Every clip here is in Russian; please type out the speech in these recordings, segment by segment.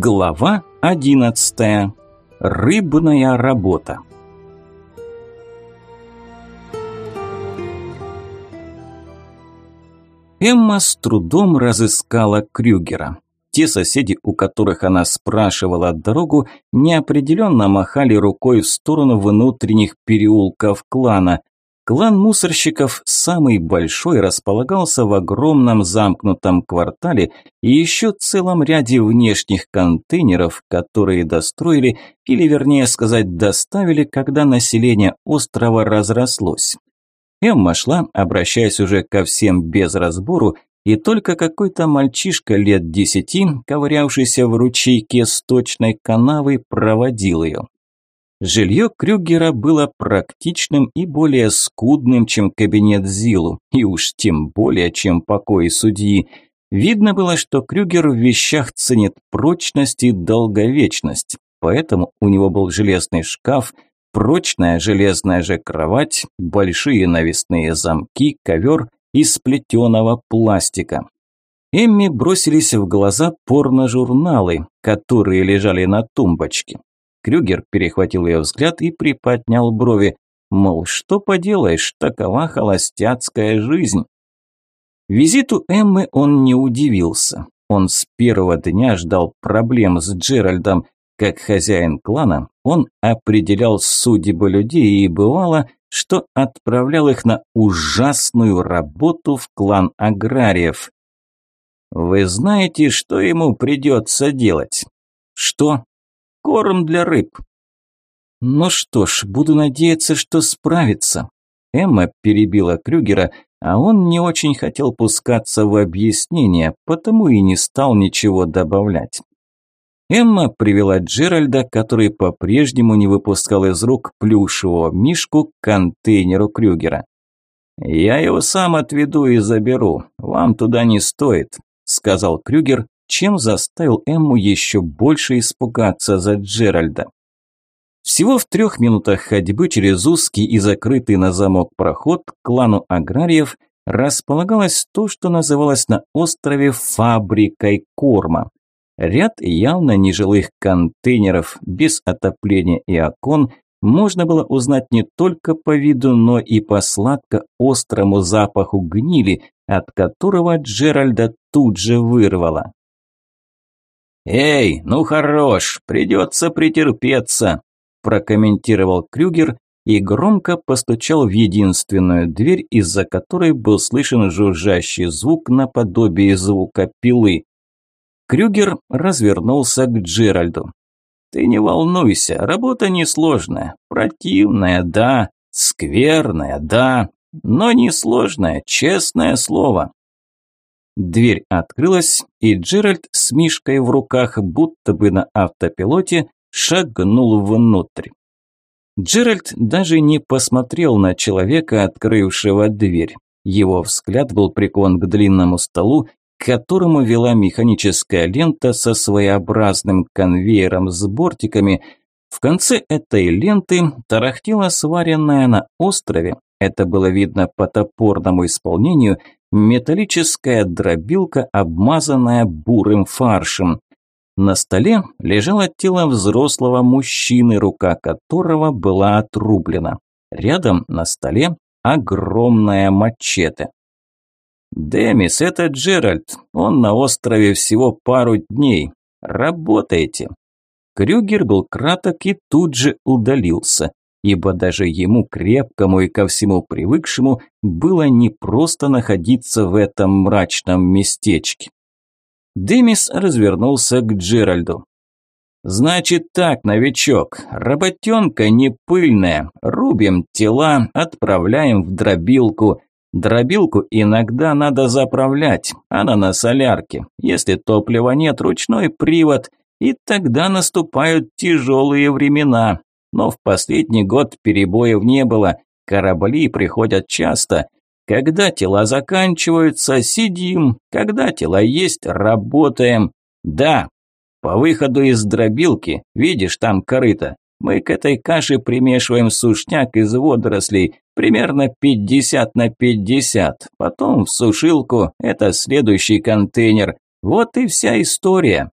Глава 11. Рыбная работа. Эмма с трудом разыскала Крюгера. Те соседи, у которых она спрашивала дорогу, неопределенно махали рукой в сторону внутренних переулков клана. Клан мусорщиков, самый большой, располагался в огромном замкнутом квартале и еще целом ряде внешних контейнеров, которые достроили, или вернее сказать, доставили, когда население острова разрослось. Эмма шла, обращаясь уже ко всем без разбору, и только какой-то мальчишка лет десяти, ковырявшийся в ручейке сточной канавы, проводил ее. Жилье Крюгера было практичным и более скудным, чем кабинет Зилу, и уж тем более, чем покой судьи. Видно было, что Крюгер в вещах ценит прочность и долговечность, поэтому у него был железный шкаф, прочная железная же кровать, большие навесные замки, ковер из плетеного пластика. Эмми бросились в глаза порно-журналы, которые лежали на тумбочке. Крюгер перехватил ее взгляд и приподнял брови, мол, что поделаешь, такова холостяцкая жизнь. Визиту Эммы он не удивился. Он с первого дня ждал проблем с Джеральдом. Как хозяин клана, он определял судьбы людей и бывало, что отправлял их на ужасную работу в клан аграриев. «Вы знаете, что ему придется делать?» «Что?» Корм для рыб. Ну что ж, буду надеяться, что справится. Эмма перебила Крюгера, а он не очень хотел пускаться в объяснение, потому и не стал ничего добавлять. Эмма привела Джеральда, который по-прежнему не выпускал из рук плюшевого мишку к контейнеру Крюгера. «Я его сам отведу и заберу, вам туда не стоит», – сказал Крюгер, чем заставил Эмму еще больше испугаться за Джеральда. Всего в трех минутах ходьбы через узкий и закрытый на замок проход к клану аграриев располагалось то, что называлось на острове фабрикой корма. Ряд явно нежилых контейнеров без отопления и окон можно было узнать не только по виду, но и по сладко-острому запаху гнили, от которого Джеральда тут же вырвало. «Эй, ну хорош, придется претерпеться», – прокомментировал Крюгер и громко постучал в единственную дверь, из-за которой был слышен жужжащий звук наподобие звука пилы. Крюгер развернулся к Джеральду. «Ты не волнуйся, работа несложная, противная, да, скверная, да, но несложная, честное слово. Дверь открылась, и Джеральд с Мишкой в руках, будто бы на автопилоте, шагнул внутрь. Джеральд даже не посмотрел на человека, открывшего дверь. Его взгляд был прикован к длинному столу, к которому вела механическая лента со своеобразным конвейером с бортиками. В конце этой ленты тарахтела сваренная на острове, это было видно по топорному исполнению – металлическая дробилка, обмазанная бурым фаршем. На столе лежало тело взрослого мужчины, рука которого была отрублена. Рядом на столе огромная мачете. «Демис, это Джеральд. Он на острове всего пару дней. Работайте». Крюгер был краток и тут же удалился ибо даже ему, крепкому и ко всему привыкшему, было непросто находиться в этом мрачном местечке. Демис развернулся к Джеральду. «Значит так, новичок, работенка не пыльная, рубим тела, отправляем в дробилку. Дробилку иногда надо заправлять, она на солярке. Если топлива нет, ручной привод, и тогда наступают тяжелые времена, но в последний год перебоев не было, корабли приходят часто. Когда тела заканчиваются, сидим, когда тела есть, работаем. Да, по выходу из дробилки, видишь, там корыто, мы к этой каше примешиваем сушняк из водорослей, примерно 50 на 50. Потом в сушилку, это следующий контейнер. Вот и вся история.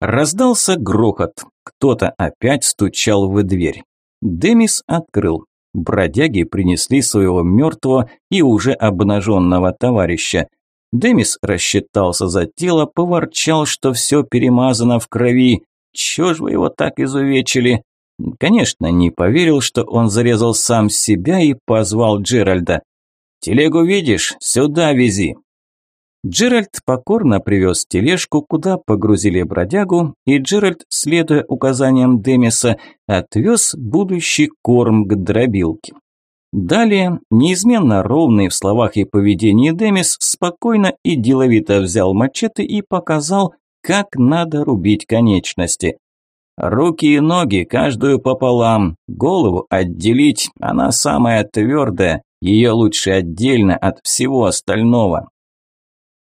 Раздался грохот. Кто-то опять стучал в дверь. Демис открыл. Бродяги принесли своего мертвого и уже обнаженного товарища. Демис рассчитался за тело, поворчал, что все перемазано в крови. Чё ж вы его так изувечили? Конечно, не поверил, что он зарезал сам себя и позвал Джеральда. «Телегу видишь? Сюда вези!» Джеральд покорно привез тележку, куда погрузили бродягу, и Джеральд, следуя указаниям Демиса, отвез будущий корм к дробилке. Далее, неизменно ровный в словах и поведении Демис спокойно и деловито взял мачете и показал, как надо рубить конечности. Руки и ноги каждую пополам, голову отделить, она самая твердая, ее лучше отдельно от всего остального.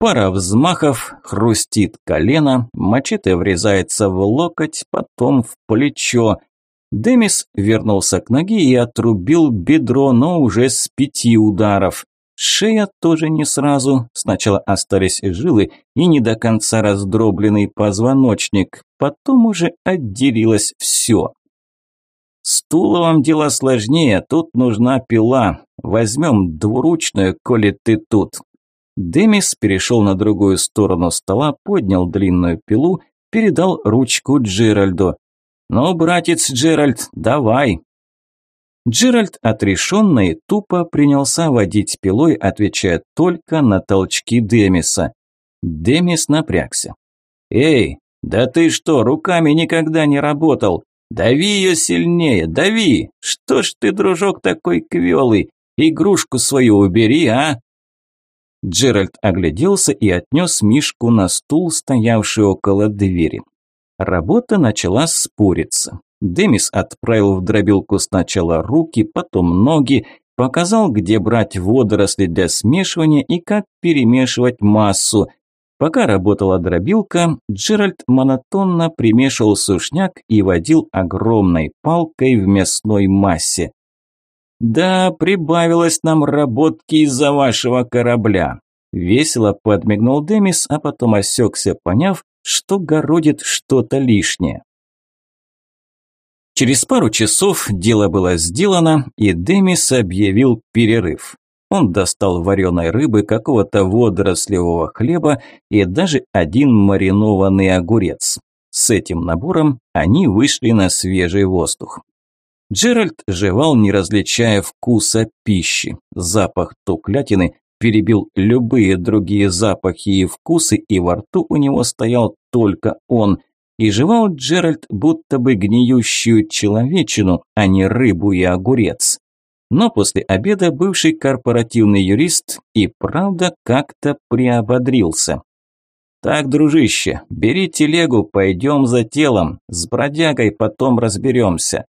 Пара взмахов, хрустит колено, мачете врезается в локоть, потом в плечо. Демис вернулся к ноге и отрубил бедро, но уже с пяти ударов. Шея тоже не сразу. Сначала остались жилы и не до конца раздробленный позвоночник. Потом уже отделилось все. С Туловом дело сложнее, тут нужна пила. Возьмем двуручную, коли ты тут. Демис перешел на другую сторону стола, поднял длинную пилу, передал ручку Джеральду. «Ну, братец Джеральд, давай!» Джеральд отрешенно и тупо принялся водить пилой, отвечая только на толчки Демиса. Демис напрягся. «Эй, да ты что, руками никогда не работал? Дави ее сильнее, дави! Что ж ты, дружок, такой квелый? Игрушку свою убери, а?» Джеральд огляделся и отнес Мишку на стул, стоявший около двери. Работа начала спориться. Демис отправил в дробилку сначала руки, потом ноги, показал, где брать водоросли для смешивания и как перемешивать массу. Пока работала дробилка, Джеральд монотонно примешивал сушняк и водил огромной палкой в мясной массе. «Да, прибавилось нам работки из-за вашего корабля», – весело подмигнул Демис, а потом осекся, поняв, что городит что-то лишнее. Через пару часов дело было сделано, и Демис объявил перерыв. Он достал вареной рыбы, какого-то водорослевого хлеба и даже один маринованный огурец. С этим набором они вышли на свежий воздух. Джеральд жевал, не различая вкуса пищи. Запах туклятины перебил любые другие запахи и вкусы, и во рту у него стоял только он – и жевал Джеральд будто бы гниющую человечину, а не рыбу и огурец. Но после обеда бывший корпоративный юрист и правда как-то приободрился. «Так, дружище, бери телегу, пойдем за телом, с бродягой потом разберемся».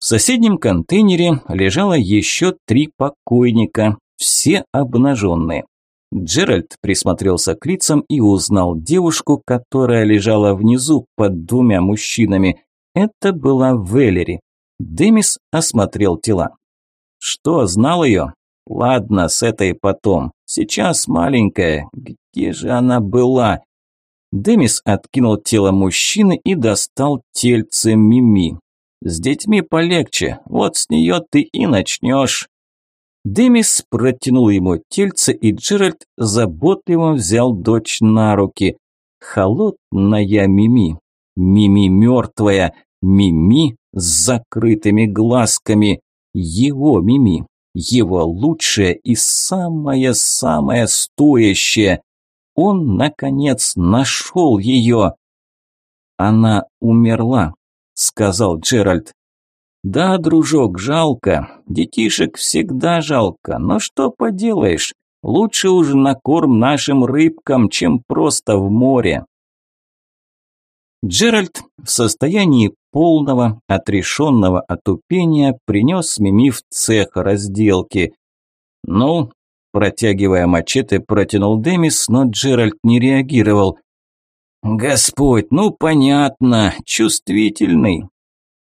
В соседнем контейнере лежало еще три покойника, все обнаженные. Джеральд присмотрелся к лицам и узнал девушку, которая лежала внизу под двумя мужчинами. Это была Веллери. Демис осмотрел тела. Что, знал ее? Ладно, с этой потом. Сейчас маленькая. Где же она была? Демис откинул тело мужчины и достал тельце Мими. С детьми полегче, вот с нее ты и начнешь. Демис протянул ему тельце, и Джеральд заботливо взял дочь на руки. Холодная Мими. Мими мертвая. Мими с закрытыми глазками. Его Мими. Его лучшее и самое-самое стоящее. Он, наконец, нашел ее. Она умерла, сказал Джеральд. Да, дружок, жалко. Детишек всегда жалко. Но что поделаешь? Лучше уж на корм нашим рыбкам, чем просто в море. Джеральд в состоянии полного, отрешенного отупения принес Мими в цех разделки. «Ну?» – протягивая мачете, протянул Демис, но Джеральд не реагировал. «Господь, ну понятно, чувствительный.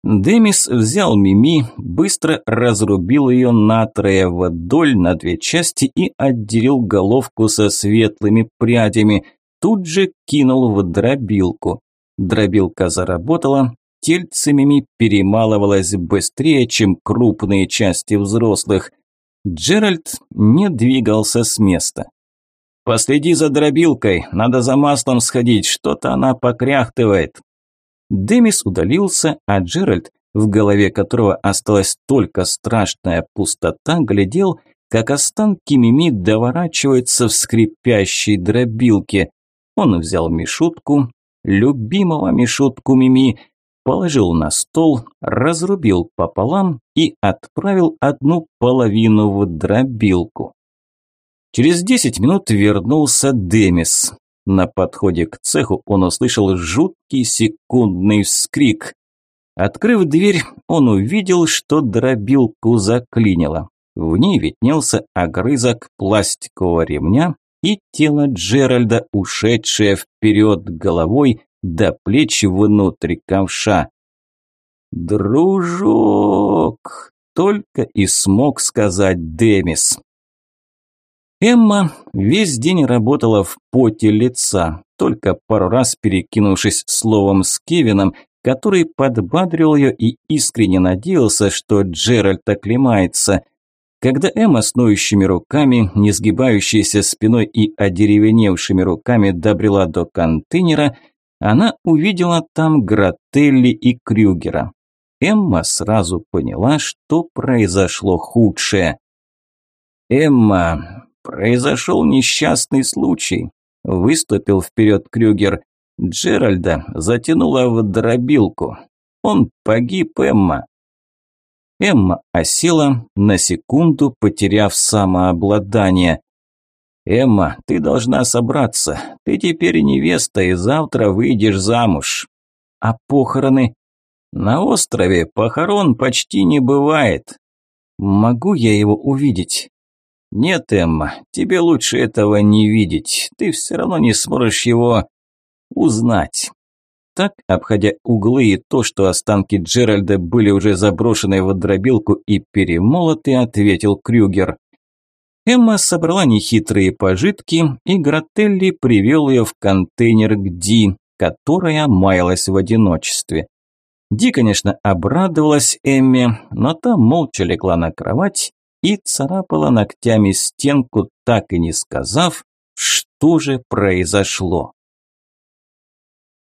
Демис взял Мими, быстро разрубил ее натрое вдоль на две части и отделил головку со светлыми прядями. Тут же кинул в дробилку. Дробилка заработала, тельце Мими перемалывалось быстрее, чем крупные части взрослых. Джеральд не двигался с места. «Последи за дробилкой, надо за маслом сходить, что-то она покряхтывает». Демис удалился, а Джеральд, в голове которого осталась только страшная пустота, глядел, как останки Мими доворачиваются в скрипящей дробилке. Он взял Мишутку, любимого Мишутку Мими, положил на стол, разрубил пополам и отправил одну половину в дробилку. Через десять минут вернулся Демис. На подходе к цеху он услышал жуткий секундный вскрик. Открыв дверь, он увидел, что дробилку заклинило. В ней виднелся огрызок пластикового ремня и тело Джеральда, ушедшее вперед головой до плеч внутрь ковша. «Дружок!» – только и смог сказать Демис. Эмма весь день работала в поте лица, только пару раз перекинувшись словом с Кевином, который подбадрил ее и искренне надеялся, что Джеральд оклемается – когда Эмма с ноющими руками, не сгибающейся спиной и одеревеневшими руками добрела до контейнера, она увидела там Грателли и Крюгера. Эмма сразу поняла, что произошло худшее. «Эмма, произошел несчастный случай», – выступил вперед Крюгер. Джеральда затянула в дробилку. Он погиб, Эмма. Эмма осела, на секунду потеряв самообладание. «Эмма, ты должна собраться. Ты теперь невеста и завтра выйдешь замуж». «А похороны?» «На острове похорон почти не бывает». «Могу я его увидеть?» «Нет, Эмма, тебе лучше этого не видеть. Ты все равно не сможешь его узнать. Так, обходя углы и то, что останки Джеральда были уже заброшены в дробилку и перемолоты, ответил Крюгер. Эмма собрала нехитрые пожитки, и Грателли привел ее в контейнер к Ди, которая маялась в одиночестве. Ди, конечно, обрадовалась Эмме, но та молча легла на кровать и царапала ногтями стенку, так и не сказав, что же произошло.